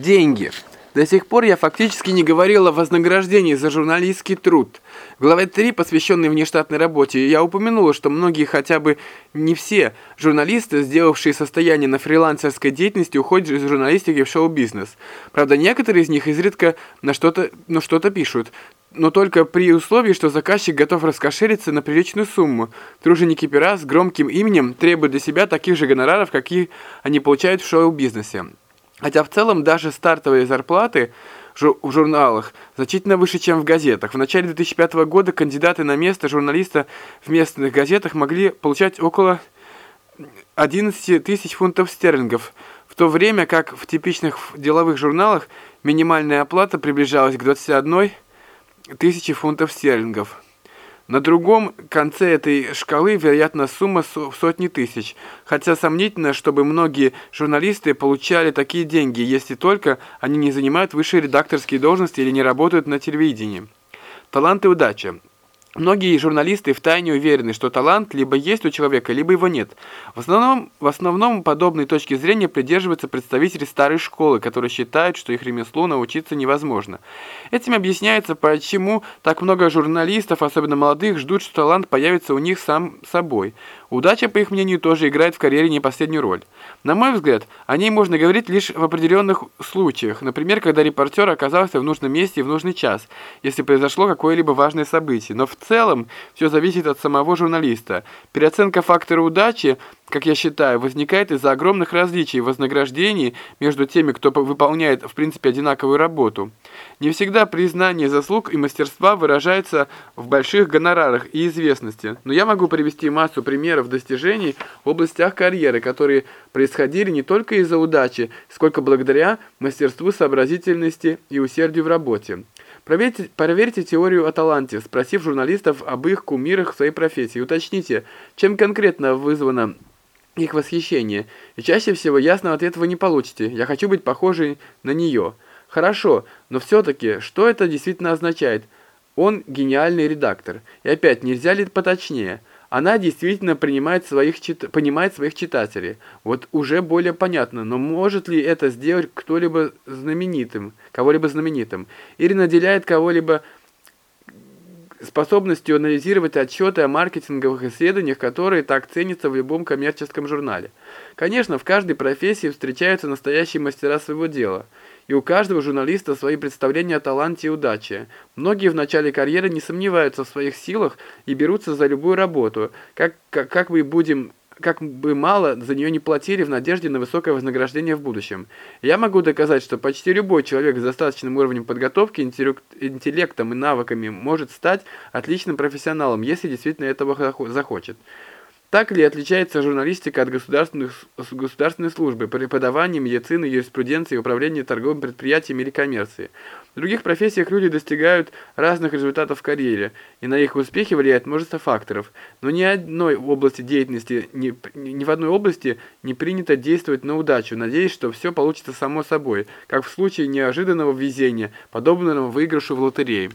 Деньги. До сих пор я фактически не говорил о вознаграждении за журналистский труд. В главе 3, посвященной внештатной работе, я упомянул, что многие, хотя бы не все, журналисты, сделавшие состояние на фрилансерской деятельности, уходят из журналистики в шоу-бизнес. Правда, некоторые из них изредка на что-то ну, что пишут, но только при условии, что заказчик готов раскошелиться на приличную сумму. Труженики пера с громким именем требуют для себя таких же гонораров, какие они получают в шоу-бизнесе. Хотя в целом даже стартовые зарплаты в журналах значительно выше, чем в газетах. В начале 2005 года кандидаты на место журналиста в местных газетах могли получать около 11 тысяч фунтов стерлингов, в то время как в типичных деловых журналах минимальная оплата приближалась к 21 тысячи фунтов стерлингов. На другом конце этой шкалы, вероятно, сумма в сотни тысяч, хотя сомнительно, чтобы многие журналисты получали такие деньги, если только они не занимают высшие редакторские должности или не работают на телевидении. Талант и удача. Многие журналисты втайне уверены, что талант либо есть у человека, либо его нет. В основном, в основном подобной точки зрения придерживаются представители старой школы, которые считают, что их ремеслу научиться невозможно. Этим объясняется, почему так много журналистов, особенно молодых, ждут, что талант появится у них сам собой. Удача, по их мнению, тоже играет в карьере не последнюю роль. На мой взгляд, о ней можно говорить лишь в определенных случаях, например, когда репортер оказался в нужном месте в нужный час, если произошло какое-либо важное событие. Но в целом все зависит от самого журналиста. Переоценка фактора удачи как я считаю, возникает из-за огромных различий в вознаграждении между теми, кто выполняет в принципе одинаковую работу. Не всегда признание заслуг и мастерства выражается в больших гонорарах и известности, но я могу привести массу примеров достижений в областях карьеры, которые происходили не только из-за удачи, сколько благодаря мастерству, сообразительности и усердию в работе. Проверьте, проверьте теорию о таланте, спросив журналистов об их кумирах в своей профессии. Уточните, чем конкретно вызвано их восхищение, и чаще всего ясного ответа вы не получите «я хочу быть похожей на нее». Хорошо, но все-таки, что это действительно означает? Он гениальный редактор. И опять, нельзя ли поточнее? Она действительно принимает своих, чит... понимает своих читателей. Вот уже более понятно, но может ли это сделать кто-либо знаменитым, кого-либо знаменитым? Или наделяет кого-либо способностью анализировать отчеты о маркетинговых исследованиях, которые так ценятся в любом коммерческом журнале. Конечно, в каждой профессии встречаются настоящие мастера своего дела, и у каждого журналиста свои представления о таланте и удаче. Многие в начале карьеры не сомневаются в своих силах и берутся за любую работу, как, как, как мы будем как бы мало за нее не платили в надежде на высокое вознаграждение в будущем. Я могу доказать, что почти любой человек с достаточным уровнем подготовки, интеллектом и навыками может стать отличным профессионалом, если действительно этого захочет. Так ли отличается журналистика от государственных, государственной службы, преподавания, медицины, юриспруденции, управления торговыми предприятиями или коммерции? В других профессиях люди достигают разных результатов в карьере, и на их успехи влияет множество факторов. Но ни одной области деятельности, ни, ни в одной области не принято действовать на удачу, надеясь, что все получится само собой, как в случае неожиданного везения, подобного выигрышу в лотерее.